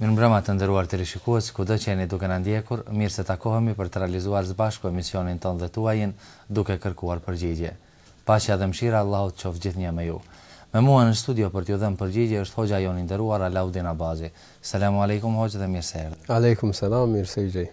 Mirëmbrëma të nderuar teleshikues, kudo që jeni duke na ndjekur, mirë se takohemi për të realizuar së bashku emisionin tonë dhe tuajin, duke kërkuar përgjigje. Paqja dhe mëshira e Allahut qoftë gjithnjë me ju. Me mua në studio për t'ju dhënë përgjigje është hoxha jonë i nderuar Alaudin Abazi. Selamu Alejkum hoxhë dhe mirë se erdhët. Alejkum selam, mirë se gjej.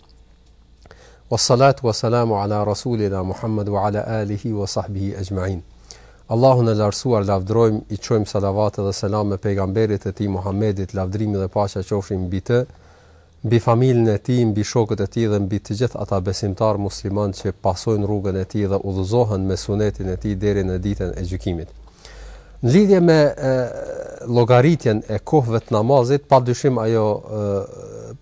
Wa salatu wa salamu ala rasulina Muhammad wa ala alihi wa sahbihi exhmain. Allahun e lartësuar lavdërojmë, i çojmë salavate dhe selame pejgamberit të tij Muhammedit, lavdërimi dhe paqja qofshin mbi të, mbi familjen e tij, mbi shokët e tij dhe mbi të gjithë ata besimtarë muslimanë që pasojnë rrugën e tij dhe udhëzohen me sunetin e tij deri në ditën e gjykimit. Në lidhje me llogaritjen e kohëve të namazit, padyshim ajo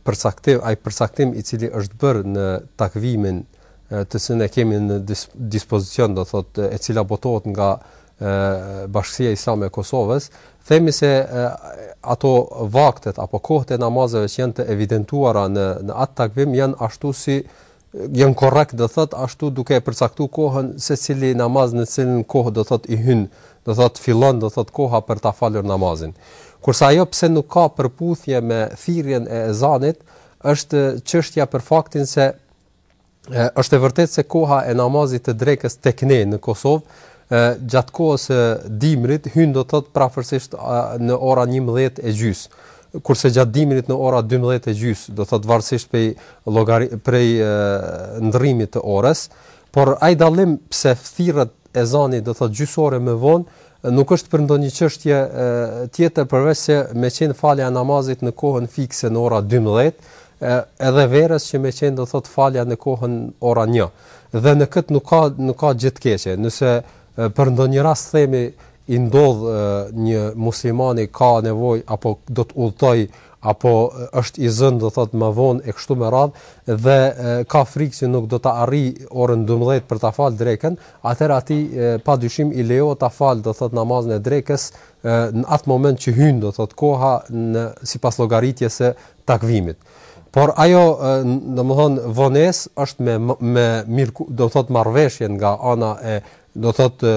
përcaktim, ai përcaktim i cili është bërë në takvimin të cilën e kemi në dispozicion, do thotë, e cila botohet nga Bashkësia Islame e Kosovës, themi se ato vaktet apo kohët e namazeve që janë të evidentuara në në atë takvim janë ashtu si Janë korrekt do thotë ashtu duke e përcaktuar kohën secili namaz në cilën kohë do thotë i hyn, do thotë fillon do thotë koha për ta falur namazin. Kurse ajo pse nuk ka përputhje me thirrjen e ezanit është çështja për faktin se është e vërtetë se koha e namazit të drekës tek ne në Kosovë gjatë kohës së dimrit hyn do thotë përafërsisht në ora 11 e gjysë. kurse gjatë dimrit në ora dymbëdhjetë e gjysë, do të thotë varësisht prej llogari prej ndërrimit të orës, por ai dallim pse thirret ezani do të thotë gjysë ore më vonë, nuk është për ndonjë çështje tjetër përveçse me qenë falja e namazit në kohën fikse në ora dymbëdhjetë, edhe verës që me qenë do thotë falja në kohën ora një. Dhe në këtë nuk ka nuk ka gjë të keqe, nëse për ndonjë rast themi i ndodh një muslimani ka nevojë apo do të udhëtojë apo është i zënë do thotë më vonë e kështu me radhë dhe ka frikë se nuk do ta arrijë orën 12 për ta fal drekën, atëherë atij pa dyshim i lejohet ta falë do thotë namazin e drekës në atë moment që hyn do thotë koha në sipas llogaritjes së takvimit. Por ajo domethënë vonesë është me me mirë do thotë marrëveshje nga ana e do të thotë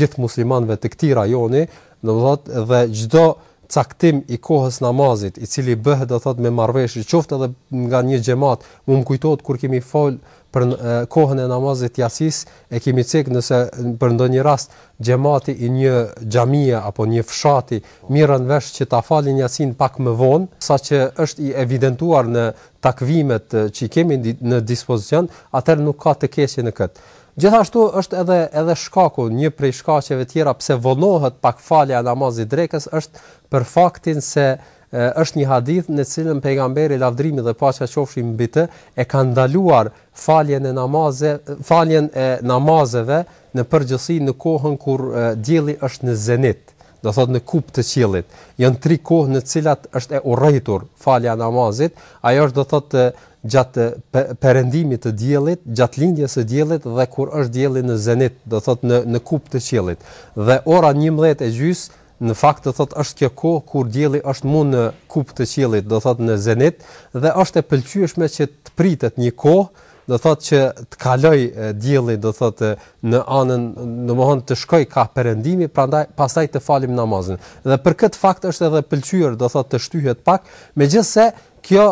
gjithë muslimanëve të këtij rajoni, do të thotë dhe çdo caktim i kohës namazit, i cili bëhet do të thotë me marrëveshje, qoftë edhe nga një xhamat, mu më kujtohet kur kemi fol për kohën e namazit të jacisë, e kemi cek nëse për ndonjë rast xhamati i një xhamie apo një fshati mirren vesh që ta falin jacinë pak më vonë, se sa që është i evidentuar në takvimet që kemi në dispozicion, atëherë nuk ka të keqe në këtë. Gjithashtu është edhe edhe shkaku, një prej shkaqeve tjera pse vonohet pak falja e namazit drekës është për faktin se është një hadith në cilën pejgamberi lavdërimi dhe paqja qofshin mbi të e ka ndaluar faljen e namaze faljen e namazeve në përgjithësi në kohën kur dielli është në zenit do thotë në kupë të qiellit, janë tri kohë në të cilat është e urrejtur falja e namazit, ajo është do thotë gjatë perëndimit të diellit, gjatë lindjes së diellit dhe kur është dielli në zenit, do thotë në në kupë të qiellit. Dhe ora 11 e gjysë në fakt do thotë është kjo kohë kur dielli është mu në kupë të qiellit, do thotë në zenit dhe është e pëlqyeshme që të pritet një kohë do thotë që të kalojë dielli do thotë në anën domethënë të shkojë ka perëndimi prandaj pastaj të falim namazin dhe për këtë fakt është edhe e pëlqyer do thotë të shtyhet pak megjithëse kjo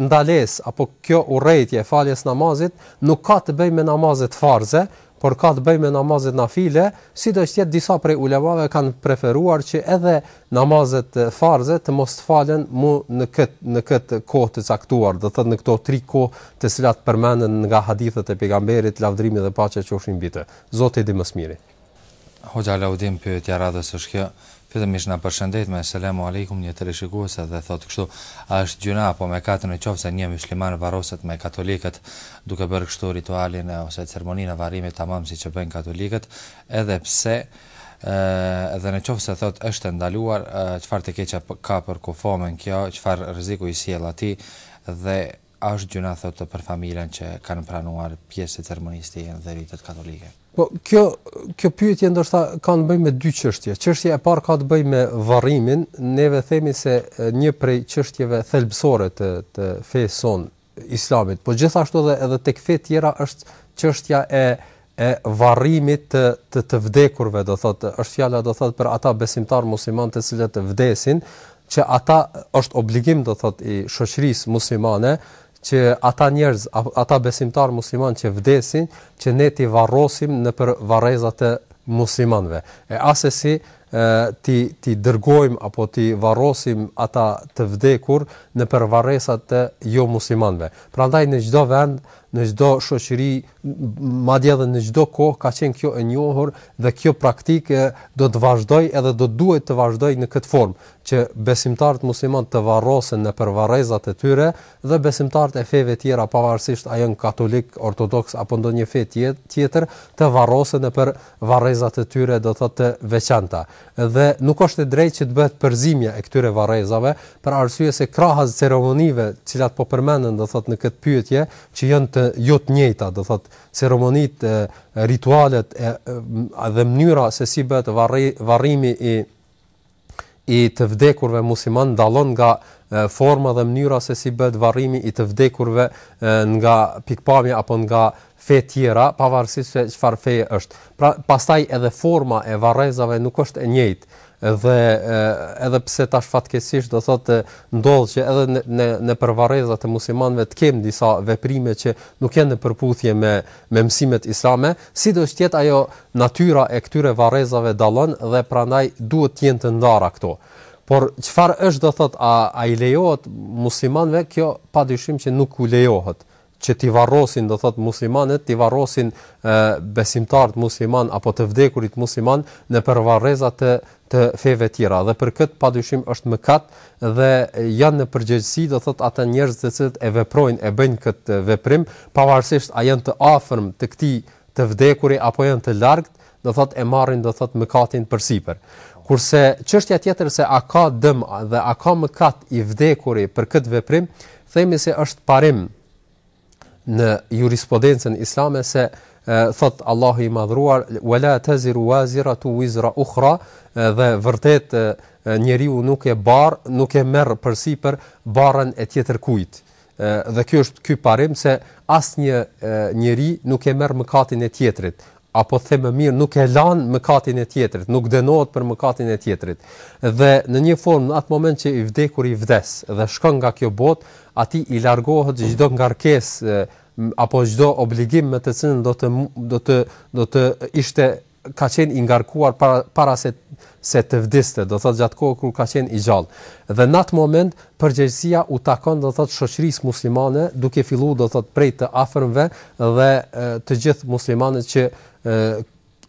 ndalesë apo kjo urrejtje e faljes namazit nuk ka të bëjë me namazet farze por ka të bëjë me namazet nafile, sido që të jetë disa prej ulemave kanë preferuar që edhe namazet farze të mos falen mu në kët në kët kohë të caktuar, do thotë në këto tri kohë të cilat përmenden nga hadithet e pejgamberit lavdërimi dhe paqja qofshin mbi të. Zoti e di më së miri. Hoxha Laudin pyetja e radhës është kjo, Fillimisht na përshëndet me Selamu Alejkum një teleshikuese dhe thotë kështu, A është gjynah apo mekat në qoftë se një musliman varroset me katolikët, duke bërë kështu ritualin ose ceremoninë e varrimit tamam siç e bëjnë katolikët, edhe pse, edhe në qoftë se thotë është e ndaluar, çfarë të keqe ka për kufomen kjo, çfarë rreziku i sjell atij dhe A është gjynah thotë për familjen që kanë pranuar pjesë të ceremonisë të jenë dhe ritet katolike? Po kjo kjo pyetje ndoshta ka të bëjë me dy çështje. Çështja e parë ka të bëjë me varrimin. Neve themi se një prej çështjeve thelbësore të të fesë sonë islamit, po gjithashtu edhe edhe tek fe tjera është çështja e e varrimit të të të vdekurve do thotë është fjala do thotë për ata besimtar musliman të cilët vdesin që ata është obligim do thotë i shoqërisë muslimane që ata njerëz ata besimtar musliman që vdesin që ne t'i varrosim nëpër varrezat e muslimanëve e asesi t'i t'i dërgojmë apo t'i varrosim ata të vdekur nëpër varrezat e jomuslimanëve prandaj në çdo vend në çdo shoqëri madje edhe në çdo kohë ka qenë kjo e njohur dhe kjo praktikë do të vazhdojë edhe do duhet të vazhdojë në këtë formë, që besimtarët muslimanë të varrosen nëpër varrezat e tyre dhe besimtarët e feve tjera pavarësisht a janë katolik, ortodoks apo ndonjë fe tjetër, të varrosen nëpër varrezat e tyre, do thotë të veçanta. Dhe nuk është e drejtë që të bëhet përzimja e këtyre varrezave, për arsye se krahas ceremonive, të cilat po përmenden do thotë në këtë pyetje, që janë të jo të njëjta, do thotë ceremonitë, ritualet e dhe mënyra se si bëhet varrimi i i të vdekurve muslimanë dallon nga forma dhe mënyra se si bëhet varrimi i të vdekurve nga pikëpamja apo nga fe tjera, pavarësisht se çfarë fe është. Pra, pastaj edhe forma e varrezave nuk është e njëjtë. Dhe edhe pse tash fatkeqësisht do thotë ndodh që edhe në në nëpër varreza të muslimanëve të kem disa veprime që nuk janë në përputhje me me mësimet islame, sido që të jetë ajo natyra e këtyre varrezave dallon dhe prandaj duhet të jenë të ndara këto. Por çfarë është do thotë a a i lejohet muslimanëve kjo padyshim që nuk u lejohet që t'i varrosin do thot muslimanët t'i varrosin besimtarët muslimanë apo të vdekurit muslimanë nëpër varreza të të feve tjera dhe për kët padyshim është mëkat dhe janë në përgjegjësi do thot ata njerëz të cilët e veprojnë e bëjnë kët veprim pavarësisht a janë të afërm të këtij të vdekuri apo janë të largët do thot e marrin do thot mëkatin përsipër. Kurse çështja tjetër se a ka dëm dhe a ka mëkat i vdekuri për këtë veprim, themi se është parim në jurisprudencën islame se thot Allahu i madhëruar wala taziru waziratu wizra ukhra dhe vërtet njeriu nuk e bar, nuk e merr përsipër barrën e tjetërkujt. Dhe ky është ky parim se asnjë njeri nuk e merr mëkatin e tjetrit, apo them më mirë nuk e lan mëkatin e tjetrit, nuk dënohet për mëkatin e tjetrit. Dhe në një formë në atë moment që i vdekuri vdes dhe shkon nga kjo botë, atij i largohet çdo ngarkesë apo çdo obligim me të cilën do të do të do të ishte ka qenë i ngarkuar para para se se të vdiste, do thotë gjatë kohës kur ka qenë i gjallë. Dhe në atë moment përgjegjësia u takon do thotë shoqërisë muslimane, duke filluar do thotë prej të afërmve dhe të gjithë muslimanët që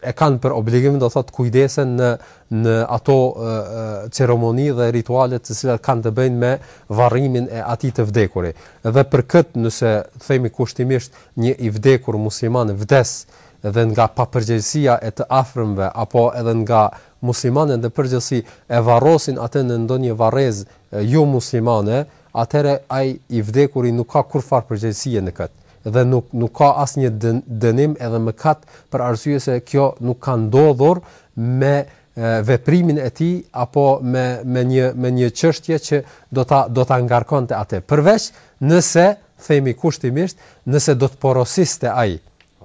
e kanë për obligim do thotë të kujdesen në në ato ceremoni dhe rituale të cilat kanë të bëjnë me varrimin e atij të vdekuri. Dhe për këtë nëse themi kushtimisht një i vdekur musliman vdes, ë dhe nga papërgjegjësia e të afërmve apo edhe nga muslimanët në përgjithësi e varrosin atë në ndonjë varrezë jo muslimane, atëherë ai i vdekuri nuk ka kurrfarë përgjegjësie në këtë dhe nuk nuk ka asnjë dënim edhe mëkat për arsye se kjo nuk ka ndodhur me veprimin e tij apo me me një me një çështje që do ta do ta ngarkonte atë. Përveç nëse themi kushtimisht, nëse do të porosiste ai,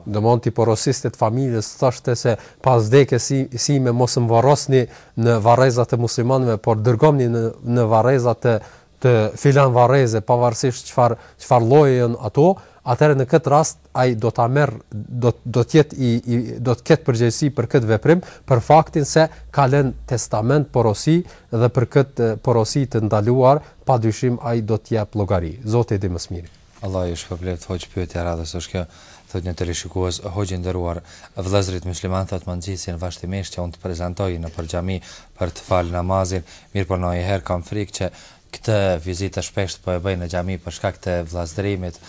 Domethënë t'i porosiste familjes thoshte se pas vdekjes sime mos më varrosni në varrezat e muslimanëve, por dërgomni në në varrezat e te filan varreze pavarësisht çfar çfar lloje janë ato, atëherë në këtë rast ai do ta merr do do të jetë i, i do të ketë përgjegjësi për këtë veprim për faktin se ka lënë testament porosi dhe për këtë porosi të ndaluar padyshim ai do të jap llogari. Zoti e di më së miri. Allahu ju shpërbleft hoxhë pyetja e radhës është kjo thotë një teleshikues hoxhë i nderuar vëllezërit musliman thotë më nxisin vazhtimisht që unë të prezantoj nëpër xhami për të falë namazin mirëpo nonjëherë kam frikë që këtë vizitë të shpeshtë po e bëj në xhami për shkak të vëllazërimit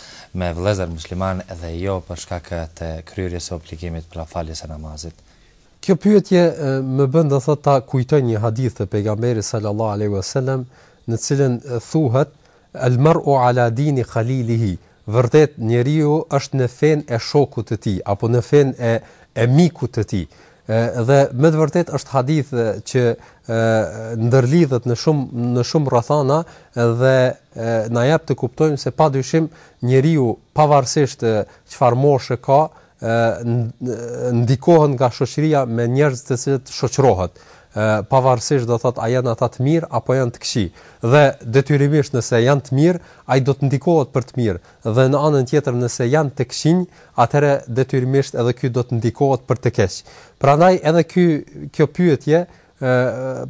me vëllezër musliman dhe jo për shkak të kryerjes së obligimit pra faljes së namazit Kjo pyetje më bën do thotë ta kujtoj një hadith të pejgamberit sallallahu alaihi wasallam në cilën thuhet El mar'u ala dini khalilihi, Vërtet, njeriu është në fenë e shokut të tij, apo në fenë e e mikut të tij. Dhe me të vërtetë është hadith që ndërlidhet në shumë në shumë rrethana dhe na jep të kuptojmë se padyshim njeriu pavarësisht çfarë moshe ka, ndikohet nga shoqëria me njerëz të cilët shoqërohet pavarësisht do thotë a janë ata të mirë apo janë të këqij dhe detyrimisht nëse janë të mirë ai do të ndikohet për të mirë dhe në anën tjetër nëse janë të këqinj atëherë detyrimisht edhe ky do të ndikohet për të keq prandaj edhe ky kjo pyetje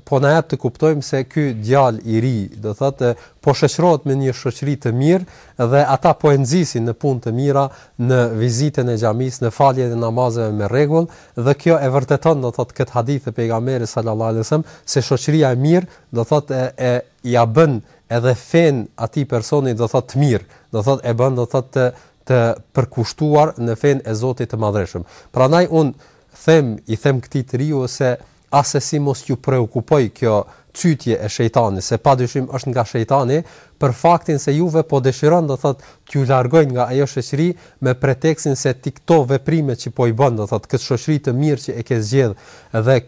po na jep të kuptojmë se ky djalë i ri, do thotë, po shoqërohet me një shoqëri të mirë dhe ata po e nxisin në punë të mira, në vizitën e xhamisë, në faljen e namazeve me rregull dhe kjo e vërteton do thotë këtë hadith të pejgamberit sallallahu alajhi wasallam se shoqëria e mirë do thotë e, e ja bën edhe fen atij personi do thotë të mirë, do thotë e bën do thotë të të përkushtuar në fen e Zotit të Madhreshëm. Prandaj un them i them këtij të riu se assesi mos t'ju preokupojë kjo cytje e shejtanit se padyshim është nga shejtani për faktin se juve po dëshiron do thotë t'ju largojë nga ajo shoqëri me pretekstin se ti këto veprime që po i bën do thotë këtë shoqëri të mirë që e ke zgjedh dhe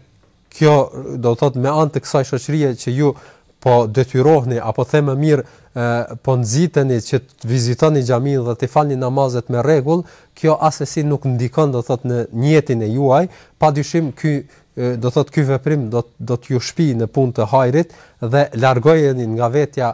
Kjo do thotë me anë të kësaj shoqërie që ju po detyrohni apo them më mirë po nxiteni që të vizitoni xhamin dhe t'i falni namazet me rregull, kjo assesi nuk ndikon do thot në nijetin e juaj, padyshim ky do thot ky veprim do do t'ju shpi në punë të hajrit dhe largojeni nga vetja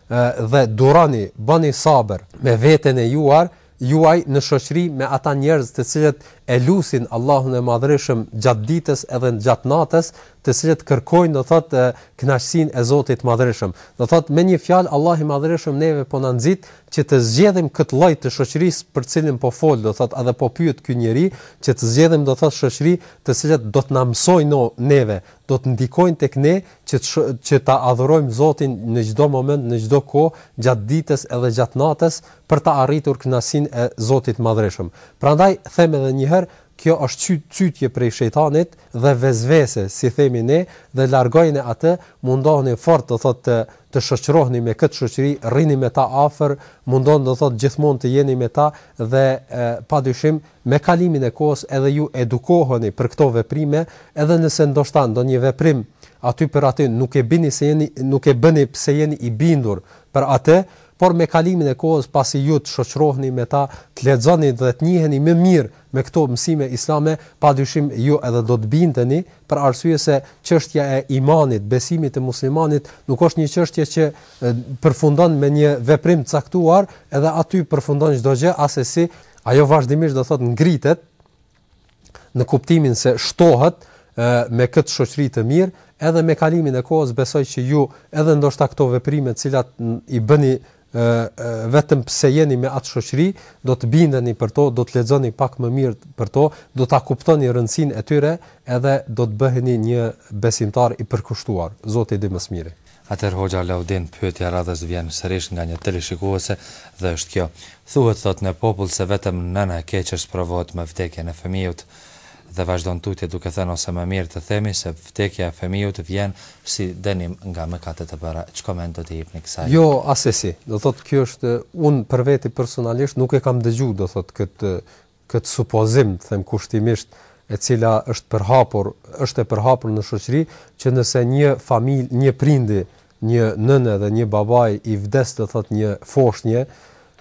dhe duroni, bani sabër me veten e juar, juaj në shoqëri me ata njerëz të cilët e lusin Allahun e Madhërishëm gjatë ditës edhe gjatë natës, të cilët kërkojnë do thot kënaqësinë e Zotit të Madhërishëm. Do thot me një fjalë Allahu i Madhërishëm neve po na nxit që të zgjedhim këtë lloj të shoqërisë për të cilën po fol, do thot edhe po pyet ky njeri, që të zgjedhim do thot shoqëri të cilët do të na mësojnë neve, do të ndikojnë tek ne që që ta adhurojmë Zotin në çdo moment, në çdo kohë, gjatë ditës edhe gjatë natës, për ta arritur kënaqësinë e Zotit të Madhërishëm. Prandaj them edhe një herë, kjo është cy, cytje prej shejtanit dhe vesvese, si themi ne, dhe largojeni atë, mundohuni fort, do thotë të të shoqëroheni me këtë shoqëri, rrini me ta afër, mundon do thotë gjithmonë të jeni me ta dhe padyshim Me kalimin e kohës edhe ju edukoheni për këto veprime edhe nëse ndoshta ndonjë veprim aty për aty nuk e bini se jeni nuk e bëni pse jeni i bindur për atë por me kalimin e kohës pasi ju të shoqëroheni me ta të lexoni dhe të njiheni më mirë me këto mësime islame padyshim ju edhe do të bindeni për arsye se çështja e imanit besimit të muslimanit nuk është një çështje që përfundon me një veprim të caktuar edhe aty përfundon çdo gjë asesi Ajo vazhdimisht do thotë ngritet në kuptimin se shtohet me këtë shoqëri të mirë, edhe me kalimin e kohës besoj që ju edhe ndoshta këto veprime të cilat i bëni vetëm pse jeni me atë shoqëri, do të bindeni për to, do të lexoni pak më mirë për to, do ta kuptoni rëndësinë e tyre, edhe do të bëheni një besimtar i përkushtuar. Zoti e di më së miri. Atëherë hoxhë Alaudin, pyetja e radhës vjen sërish nga një teleshikuese dhe është kjo, Thuhet, thotë, në popull se vetëm nëna e keqe sprovohet me vdekjen e fëmijut. Dhe vazhdon tutje duke thënë ose më mirë të themi se vdekja e fëmijut vjen si dënim nga mëkatet e bëra. Ç'koment do t'i jepni kësaj? Jo, asesi. Do thotë ky është unë për veti personalisht nuk e kam dëgju do thotë këtë këtë supozim, them kushtimisht, e cila është përhapur, është e përhapur në shoqëri, që nëse një familje, një prindi, një nënë dhe një babai i vdes do thotë një foshnje,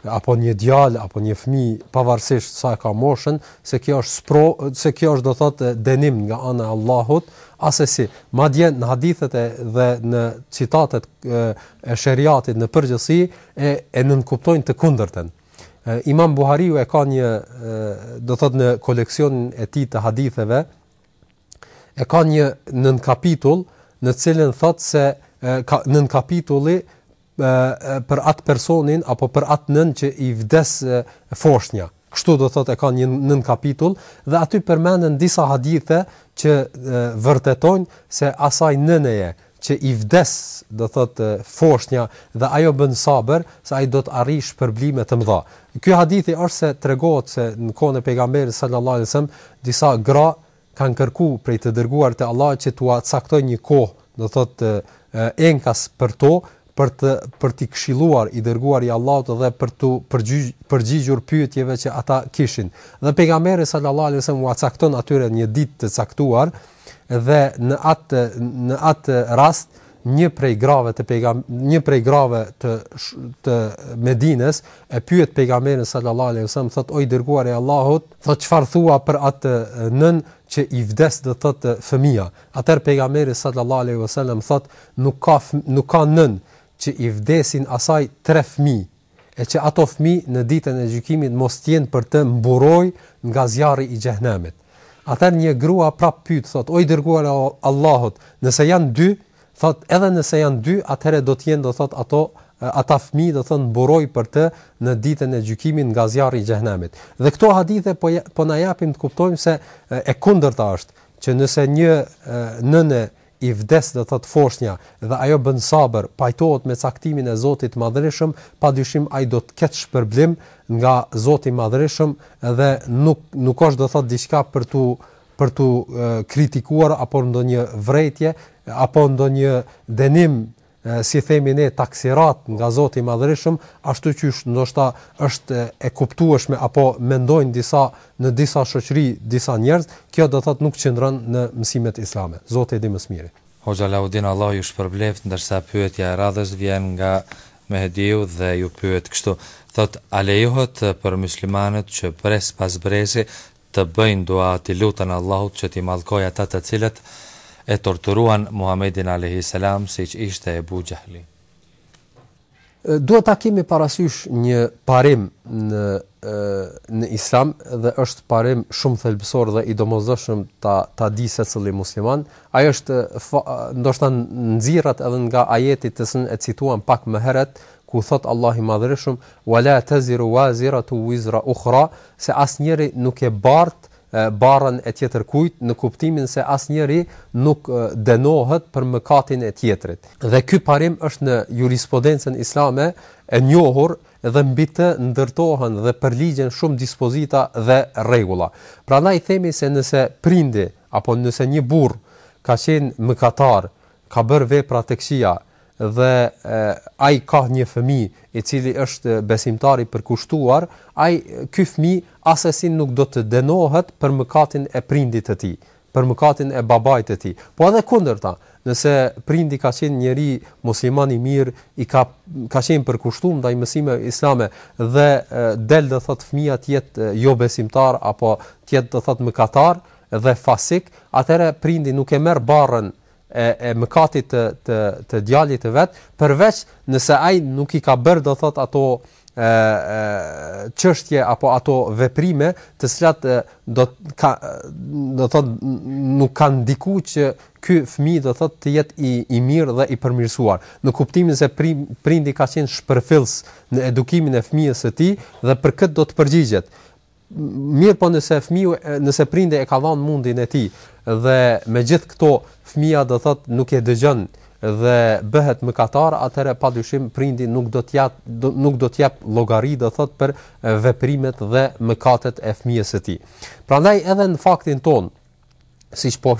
apo një djalë apo një fëmijë, pavarësisht sa e ka moshën, se kjo është spro, se kjo është do thotë dënim nga ana e Allahut, asesi, madje në hadithet edhe në citatet e, e sheriatit në përgjithësi e e nënkuptojnë të kundërtën. Imam Buhariu e ka një do thot në koleksionin e tij të haditheve e ka një nënkapitull në cilën thot se ka nënkapitulli për atë personin apo për atë nënë që i vdes foshnja. Kështu do thot e ka një nënkapitull dhe aty përmenden disa hadithe që vërtetojnë se asaj nëneje që i vdes, do të thotë, foshnja dhe ajo bën sabër, se ai do të arrijë shpërblime të mëdha. Ky hadithi është se tregohet se në kohën e pejgamberit sallallahu alajhi wasallam disa gra kanë kërkuar prej të dërguarit të Allahut që t'ua caktojë një kohë, do thotë, enkas për to, për të për t'i këshilluar i dërguar i Allahut dhe për t'u përgjigjur pyetjeve që ata kishin. Dhe pejgamberi sallallahu alajhi wasallam u cakton atyre një ditë të caktuar dhe në atë në atë rast një prej grave të pejgamberit një prej grave të të Medinës e pyet pejgamberin sallallahu alajhi wasallam thotë o i dërguar i Allahut thotë çfarë thua për atë nënë që i vdes do thotë fëmija Atëherë Pejgamberi sallallahu alejhi ve selem thotë, Nuk ka nuk ka nënë që i vdesin asaj tre fëmijë, e që ato fëmijë në Ditën e Gjykimit mos të jenë për të mburojë nga zjarri i Xhehenemit. Atëherë një grua prapë pyet, thotë, O i Dërguari i Allahut, nëse janë dy? Thotë, Edhe nëse janë dy, atëherë do të jenë, do thotë, ato ata fëmijë do thotë mburojë për të në ditën e gjykimit nga zjarri i xhehenemit. Dhe këto hadithe po po na japin të kuptojmë se e kundërta është, që nëse një nënë i vdes do thotë foshnja dhe ajo bën sabër, pajtohet me caktimin e Zotit të Madhërishëm, pa dyshim ai do të ketë shpërblim nga Zoti i Madhërishëm dhe nuk nuk është do thotë diçka për t'u për t'u kritikuar apo ndonjë vërejtje apo ndonjë dënim si themi ne taksirat nga Zoti i Madhërishëm, ashtu qysh ndoshta është e kuptueshme apo mendojnë disa në disa shoqëri disa njerëz, kjo do thotë nuk qëndron në mësimet islame. Zoti e di më së miri. Hoxha Laudin Allahu ju shpërbleftë ndërsa pyetja e radhës vjen nga Mehdiu dhe ju pyet kështu, thotë a lejohet për myslimanët që brez pas brezi të bëjnë dua t'i luten Allahut që t'i mallkojë ata të cilët e torturuan Muhamedin alejhi selam siç ishte Ebu Xhehli. Duhet ta kemi parasysh një parim në në Islam dhe është parim shumë thelbësor dhe i domosdoshëm ta ta di secili musliman, ai është ndoshta nxirret edhe nga ajeti të cilin e cituam pak më herët, ku thotë Allahu i Madhërishëm, Wa la taziru waziratu wizra ukhra, se asnjëri nuk e bart barrën e tjetërkujt, në kuptimin se asnjëri nuk dënohet për mëkatin e tjetrit. Dhe ky parim është në jurisprudencën islame e njohur dhe mbi të ndërtohen dhe përligjen shumë dispozita dhe rregulla. Prandaj themi se nëse prindi apo nëse një burrë ka qenë mëkatar, ka bërë vepra të këqija, dhe ai ka një fëmijë i cili është besimtar i përkushtuar, ai ky fëmijë asesi nuk do të dënohet për mëkatin e prindit të tij, për mëkatin e babait të tij. Po edhe kundërta, nëse prindi ka qenë njeri musliman i mirë, i ka ka qenë përkushtuar ndaj mësimeve islame dhe del do thot fëmia të jetë jo besimtar apo të jetë do thot mëkatar dhe fasik, atëherë prindi nuk e merr barrën e e mëkatit të të të djalit të vet, përveç nëse ai nuk i ka bërë do thot ato ë çështje apo ato veprime, të cilat do të ka do thot nuk kanë ndiku që ky fëmijë do thot të jetë i i mirë dhe i përmirësuar. Në kuptimin nëse pri, prindi ka qenë shpërfillës në edukimin e fëmijës së tij dhe për këtë do të përgjigjet. Mirëpo nëse fëmiu, nëse prindi e ka dhanë mundin e tij, dhe me gjithë këto, fëmija do thot nuk e dëgjon dhe bëhet mëkatar, atëherë pa dyshim prindi nuk do t'jap, nuk do t'jap llogari do thot për veprimet dhe mëkatet e fëmijës së tij. Prandaj edhe në faktin tonë, siç po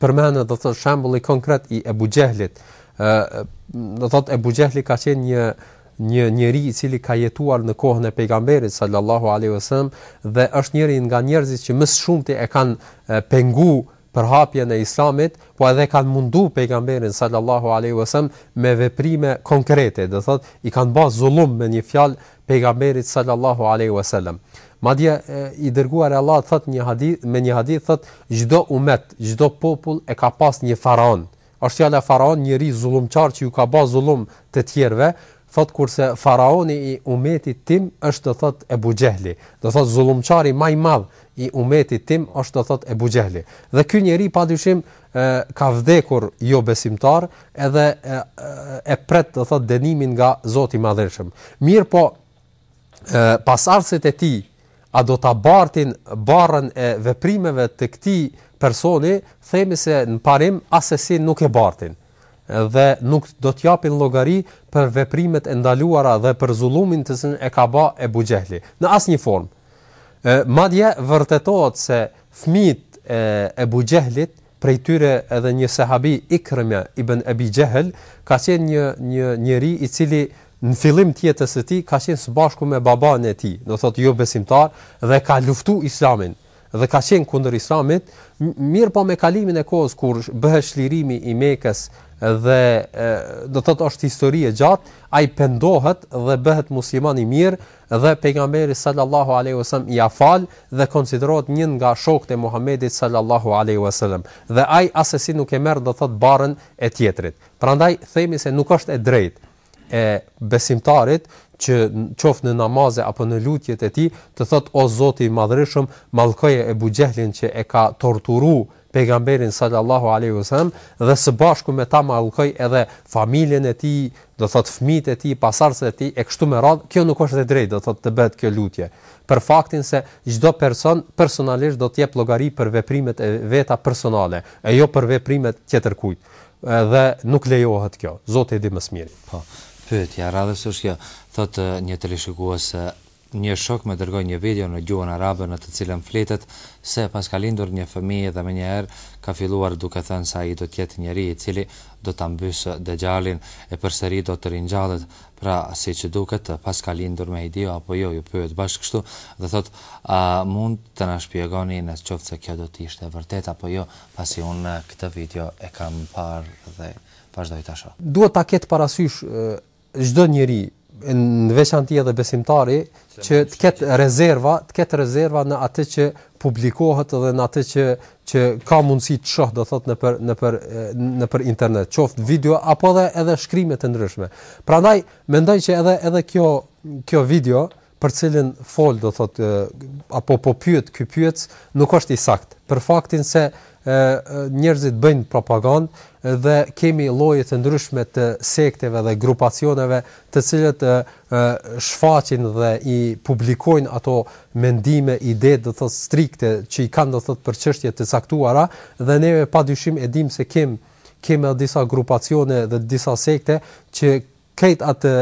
përmendet do të thotë shembulli konkret i Ebu Xhehlit, ë do të thotë Ebu Xhehli ka qenë një një njeri i cili ka jetuar në kohën e pejgamberit sallallahu alaihi wasallam dhe është njëri nga njerëzit që më së shumti e kanë pengu përhapjen e islamit, po edhe e kanë mundu pejgamberin sallallahu alaihi wasallam me veprime konkrete, do thotë i kanë ba zullum me një fjalë Pejgamberit sallallahu alejhi ue selam. Madje i dërguari i Allahut thot një hadith me një hadith thot çdo umet, çdo popull e ka pas një faraon. Është fjala faraon njeri zullumçar që ju ka ba zullum të tjerëve, thot kurse faraoni i umetit tim është do thot Ebu Xhehli. Do thot zullumçari ma i madh i umetit tim është do thot Ebu Xhehli. Dhe ky njeri padyshim ka vdekur jo besimtar edhe e, e pret do thot dënimin nga Zoti i Madhërishëm. Mirëpo pasardhësit e tij a do ta bartin barrën e veprimeve të këtij personi, themi se në parim asesi nuk e bartin dhe nuk do të japin llogari për veprimet e ndaluara dhe për zullumin të cilin e ka ba Ebu Xhehli. Në asnjë formë. E, madje vërtetohet se fmijt e Ebu Xhehlit, prej tyre edhe një sahabi Ikrime ibn Ebi Xhehl, ka qenë një, një njeri i cili në fillim të jetës së tij ka qenë së bashku me babanë e tij, do thotë jo besimtar dhe ka luftu islamin dhe ka qenë kundër islamit, mirëpo me kalimin e kohës kur bëhet çlirimi i Mekës dhe e, do thotë është histori e gjatë, ai pendohet dhe bëhet musliman i mirë Dhe Pejgamberi sallallahu alejhi ve sellem ia fal dhe konsiderohet një nga shokët e Muhamedit sallallahu alejhi ve sellem. Dhe ai assesi nuk e merr do të thotë barrën e tjetrit. Prandaj themi se nuk është e drejtë e besimtarit që qoftë në namaze apo në lutjet e tij të thotë o Zoti i Madhërishëm mallkoje Ebu Xhehlin që e ka torturu Pejgamberin sallallahu alejhi ve sellem dhe së bashku me ta mallkoje edhe familjen e tij, do thotë fëmijët e tij, pasardhësit e tij e kështu me radhë, kjo nuk është e drejtë, do thotë të bëhet kjo lutje, për faktin se çdo person personalisht do të jep llogari për veprimet e veta personale, e jo për veprimet tjetërkujt. Dhe nuk lejohet kjo. Zoti e di më së miri. Po. Pyetja radhës është kjo. Thotë një teleshikues, Një shok më dërgoi një video në gjuhën arabe në të cilën flitet se paska lindur një fëmijë dhe menjëherë ka filluar duke thënë se ai do të jetë njeri i cili do ta mbysë Dexhalin e përsëri do të ringjallet pra siç duket paska lindur Mehdiu apo jo ju pyet bash kështu dhe thotë a mund të na shpjegoni në qoftë se kjo do të ishte e vërtetë apo jo pasi unë këtë video e kam parë dhe vazhdoj ta shoh. Duhet ta ketë parasysh çdo njeri në veçanti edhe besimtari që të ketë rezerva, të ketë rezerva në atë që publikohet dhe në atë që që ka mundësi të shoh, do thot nëpër nëpër nëpër internet, qoftë video apo edhe edhe shkrime të ndryshme. Prandaj mendoj që edhe edhe kjo kjo video për cilën fol do thotë apo po pyet ky pyetës nuk është i saktë për faktin se njerëzit bëjnë propagandë dhe kemi lloje të ndryshme të sekteve dhe grupacioneve të cilët shfaqin dhe i publikojnë ato mendime ide do thotë strikte që i kanë do thotë për çështje të caktuara dhe ne pa dyshim e dimë se kemi kemi disa grupacione dhe disa sekte që krejt atë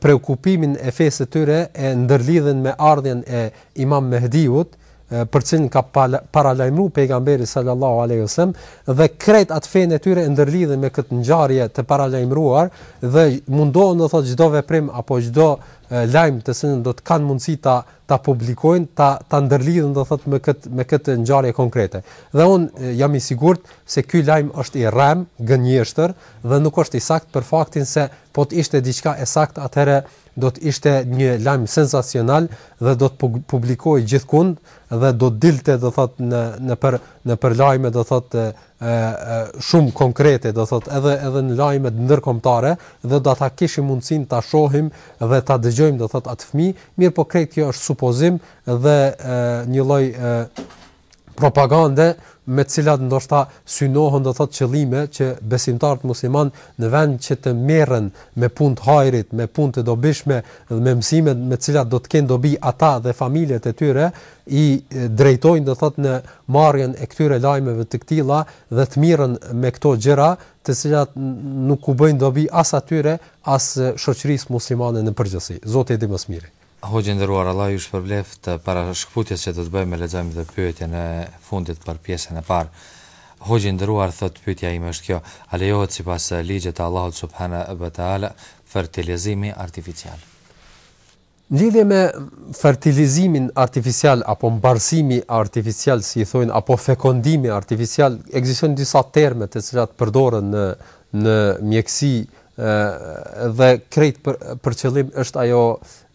preokupimin e fesë së tyre e ndërlidhin me ardhjen e Imam Mehdiut, për cilin ka paralajmëruar pejgamberi sallallahu alejhi ve sellem dhe krejt atë fenë e tyre e ndërlidhin me këtë ngjarje të paralajmëruar dhe mundohen do thotë çdo veprim apo çdo lajm të cilin do të kanë mundësi ta ta publikojnë, ta ta ndërlidhin do thotë me këtë me këtë ngjarje konkrete. Dhe un jam i sigurt se ky lajm është i rrem, gënjeshtër dhe nuk është i saktë për faktin se po të ishte diçka e saktë atëherë do të ishte një lajm sensacional dhe do të publikohej gjithkund dhe do të dilte do thot në nëpër nëpër lajme do thot e, shumë konkrete do thot edhe edhe në lajme ndërkombëtare dhe do ta kishim mundësinë ta shohim dhe ta dëgjojmë do thot atë fëmijë mirëpo krejt kjo është supozim dhe e, një lloj propagande me të cilat ndoshta synohen do thotë qëllime që besimtarët muslimanë në vend që të merren me punë të hajrit, me punë të dobishme dhe me mësime me të cilat do të kenë dobi ata dhe familjet e tyre, i drejtojnë do thotë në marrjen e këtyre lajmeve të këtilla dhe të mirren me këto gjëra, të cilat nuk u bëjnë dobi as atyre, as shoqërisë muslimane në përgjithësi. Zoti e di më së miri. Hoxhë i nderuar Allah ju shpërbleftë para shkputjes që do të bëjmë e lexojmë dhe pyetjen e fundit për pjesën e parë Hoxhë i nderuar thotë pyetja ime është kjo a lejohet sipas ligjit të Allahut subhana ve teala fertilizimi artificial. Në lidhje me fertilizimin artificial apo mbarësimi artificial si i thonë apo fekondimi artificial ekzistojnë disa terme të cilat përdoren në në mjekësi ë dhe krejt për, për qëllim është ajo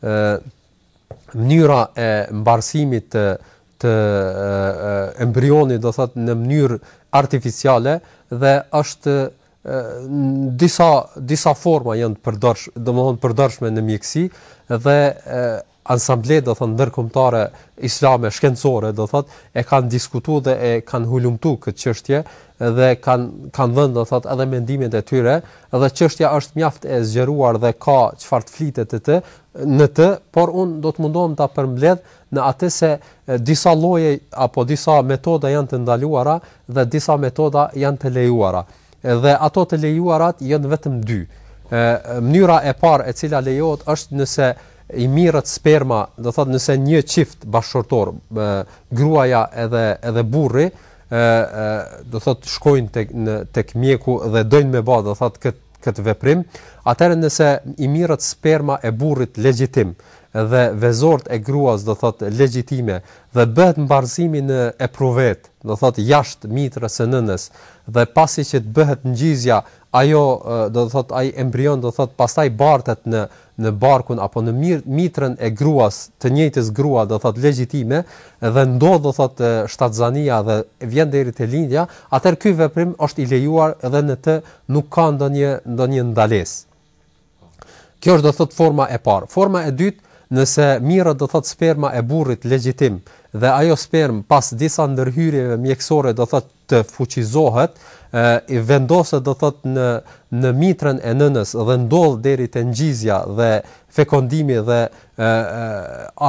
ë mënyra e mbarësimit të të embrionit do thot në mënyrë artificiale dhe është në disa disa forma janë të përdorshme, domethënë përdorshme në mjekësi dhe Ansamblet do thot ndërkombëtare islame shkencore do thot e kanë diskutu dhe e kanë hulumtu këtë çështje dhe kanë kanë dhënë do thot edhe mendimet e tyre dhe çështja është mjaft e zgjeruar dhe ka çfarë të flitet të të në të por un do të mundohem ta përmbledh në atë se disa lloje apo disa metoda janë të ndaluara dhe disa metoda janë të lejuara Dhe ato të lejuarat janë vetëm dy. Ë mënyra e parë e cila lejohet është nëse i mirret sperma, do thotë nëse një çift bashkëshortor, gruaja edhe edhe burri, ë do thotë shkojnë tek në tek mjeku dhe dojnë me bë, do thotë kët kët veprim, atëherë nëse i mirret sperma e burrit legjitim dhe vezort e gruas do thotë legjitime dhe bëhet mbarësimi në epruvetë, do thotë jashtë mitrës së nënës dhe pasi që të bëhet ngjizja, ajo do thotë ai embrion do thotë pastaj bartet në në barkun apo në mitrën e gruas, të njëjtës grua do thotë legjitime dhe ndodh do thotë shtatzania dhe vjen deri te lindja, atëherë ky veprim është i lejuar dhe në të nuk ka ndonjë ndonjë ndalesë. Kjo është do thot forma e parë. Forma e dytë, nëse mirret do thot sperma e burrit legjitim dhe ajo spermë pas disa ndërhyrjeve mjekësore do thot të fuqizohet, ë vendoset do thot në në mitrën e nënës dhe ndodh deri te ngjizja dhe fekondimi dhe ë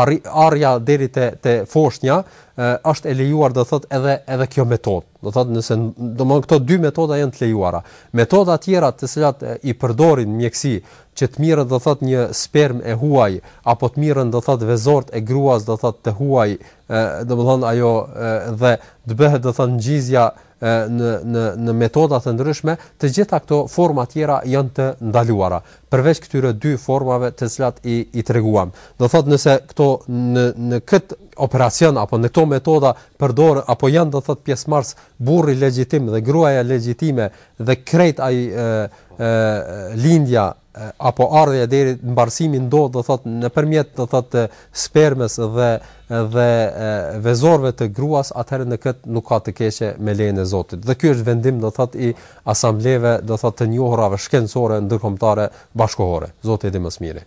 arri, arrihet deri te te foshnja, ë është e lejuar do thot edhe edhe kjo metodë. Do të thotë nëse domthon këto dy metoda janë të lejuara. Metoda tjera të cilat i përdorin mjekësit që të merret do thotë një sperm e huaj apo të merren do thotë vezort e gruas do thotë të huaj, domthon ajo dhe të bëhet do thotë ngjizja në në në metoda të ndryshme, të gjitha këto forma tjera janë të ndaluara. Përveç këtyre dy formave të cilat i i treguam. Do thotë nëse këto në në kët operacion apo në këto metoda përdoren apo janë do thot pjesëmarrës burri legjitim dhe gruaja legjitime dhe krejt ai ë ë lindja apo ardhja deri te mbarësimi ndodh do thot nëpërmjet do thot spermës dhe dhe vezoreve të gruas atëherë në kët nuk ka të keqe me lejen e Zotit dhe ky është vendim do thot i asambleve do thot të njohurave shkencore ndërkombëtare bashkëkohore Zoti e di më së miri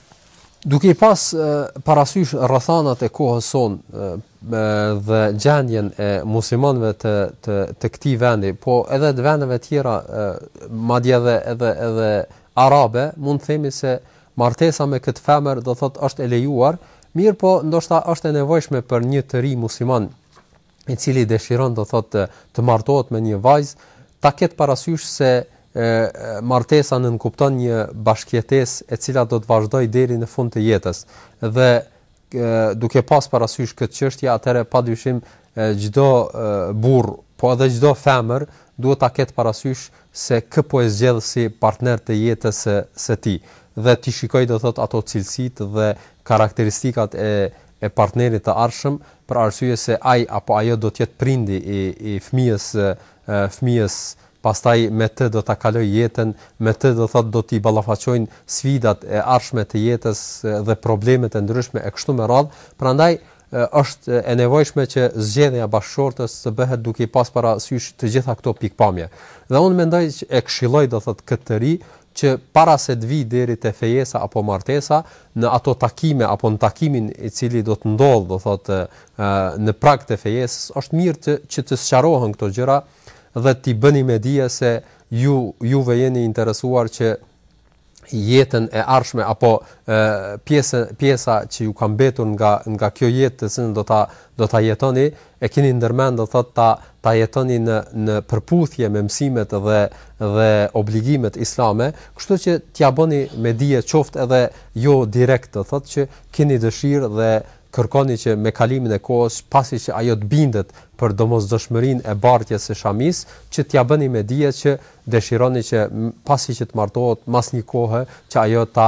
Duke i pas parasysh rrethanat e kohës sonë dhe gjendjen e muslimanëve të të të këtij vendi, po edhe të vendeve të tjera, madje edhe edhe edhe arabe, mund të themi se martesa me këtë femër do thotë është e lejuar, mirëpo ndoshta është e nevojshme për një të ri musliman i cili dëshiron do thotë të martohet me një vajzë, ta ketë parasysh se martesa nënkupton një bashkëjetesë e cila do të vazhdojë deri në fund të jetës. Dhe duke pas parasysh këtë çështje, atëherë padyshim çdo burrë, po edhe çdo femër duhet ta ketë parasysh se kë po e zgjedh si partner të jetës së, së tij dhe t'i shikojë do thot ato cilësitë dhe karakteristikat e e partnerit të ardhshëm, për arsye se ai apo ajo do të jetë prindi i i fëmijës fëmijës pastaj me të do ta kalojë jetën, me të do thotë do t'i ballafaqojnë sfidat e ardhshme të jetës dhe problemet e ndryshme e kështu me radhë, prandaj është e nevojshme që zgjedhja e bashkëshortes të bëhet duke i pas parasysh të gjitha këto pikëpamje. Dhe unë mendoj e këshilloj do thotë këtë të ri që para se të vijë deri te fejesa apo martesa, në ato takime apo në takimin i cili do të ndodhë, do thotë, në prag të fejesës, është mirë të që të sqarohen këto gjëra dhe t'i bëni me dije se ju juve jeni interesuar që jetën e ardhshme apo pjesa pjesa që ju ka mbetur nga nga kjo jetë të cilën do ta do ta jetoni, E keni ndërmend do thotë ta ta jetoni në në përputhje me mësimet dhe dhe obligimet islame, kështu që t'ia bëni me dije qoftë edhe jo direkt do thotë që keni dëshirë dhe kërkoni që me kalimin e kohës pasi që ajo të bindet për domosdoshmërinë e bartjes së shamisë, që t'ia bëni me dije që dëshironi që pasi që të martohet mas një kohe që ajo ta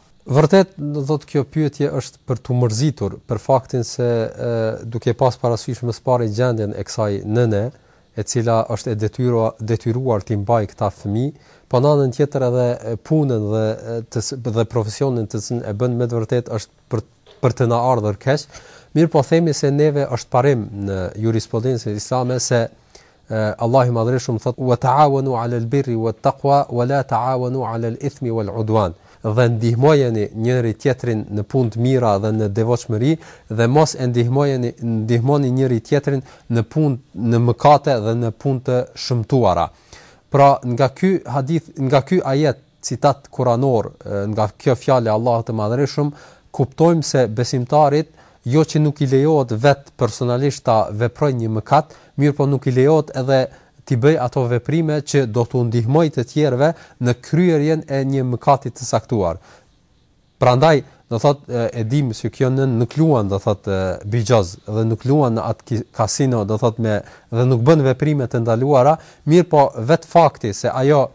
Vërtet, do thotë kjo pyetje është për t'u mërzitur për faktin se duke pas parasysh më së pari gjendjen e kësaj nëne, e cila është e detyruar detyruar t'i mbajë këta fëmijë, po në anën tjetër edhe punën dhe të dhe profesionin të cilin e bën me të vërtetë është për për të na ardhur keq, mirëpo themi se neve është parim në jurisprudencën islame se Allahu i Madhërishëm thotë wa ta'awanu 'alal birri wat taqwa wa la ta'awanu 'alal ithmi wal 'udwan dhe ndihmojeni njëri tjetrin në punë të mira dhe në devotshmëri dhe mos e ndihmojeni ndihmoni njëri tjetrin në punë në mëkate dhe në punë të shëmtuara. Pra nga ky hadith, nga ky ajet citat kuranor nga kjo fjalë e Allahut të Madhërishëm, kuptojmë se besimtarit jo që nuk i lejohet vetë personalisht ta veprojë një mëkat, mirëpo nuk i lejohet edhe t'i bëjë ato veprime që do t'u ndihmojë të tjerëve në kryerjen e një mëkati të caktuar. Prandaj, do thot e dim se kjo nënë nuk luan do thot bixhoz dhe nuk luan në atë kasino do thot me dhe nuk bën veprime të ndaluara, mirëpo vetë fakti se ajo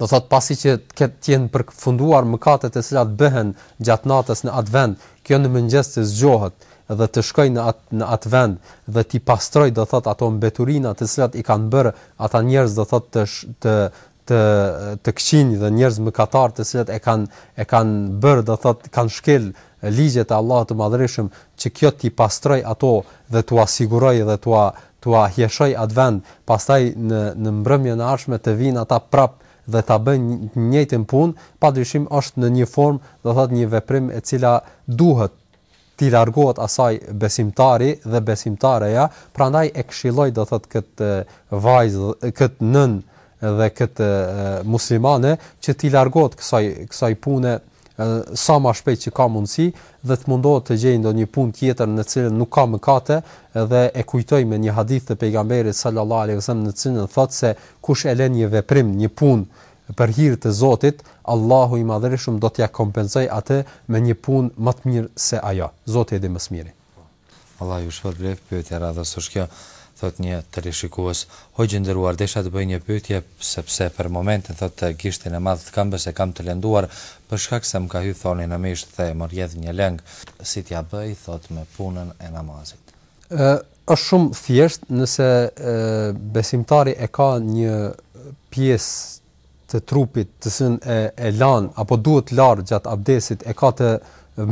Do thotë pasi që të ketë të jenë përfunduar mëkatet të cilat bëhen gjatë natës në atë vend, kjo në mëngjes të zgjohet dhe të shkojë në atë në atë vend dhe t'i pastrojë do thotë ato mbeturina të cilat i kanë bërë ata njerëz do thotë të të të të këqinj dhe njerëz mëkatarë të cilët e kanë e kanë bërë do thotë kanë shkel ligjet e Allahut të Madhërishëm që kjo t'i pastrojë ato dhe t'ua sigurojë dhe t'ua t'ua hijeshojë atë vend, pastaj në në mbrëmjen e ardhshme të vijnë ata prap dhe ta bëjnë të njëjtën punë, padyshim është në një formë, do thotë një veprim e cila duhet t'i largohet asaj besimtari dhe besimtareja, prandaj e këshilloj do thotë këtë vajzë, këtë nënë dhe këtë muslimane që t'i largohet kësaj kësaj pune sa ma shpejt që ka mundësi dhe të mundohet të gjejë ndonjë punë tjetër në cilën nuk ka mëkate dhe e kujtoj me një hadith të pejgamberit sallallahu alaihi wasallam në cilën thotë se kush e lën një veprim, një punë për hir të Zotit, Allahu i Madhërishëm do t'ia kompensojë atë me një punë më të mirë se ajo. Zoti e di më së miri. Allahu ju shpërbleftë, pyetja e radhës është kjo, thotë një teleshikues. Hoxhë i nderuar, desha të bëj një pyetje, sepse per momentin thotë gishtin e madh të këmbës e kam të lënduar për shkak se më ka hy thoni në mish dhe më rrjedh një lëng, si t'ia bëj thotë me punën e namazit. Është shumë thjeshtë, nëse besimtari e ka një pjesë të trupit të cilën e e lan apo duhet lar gjatë abdesit e ka të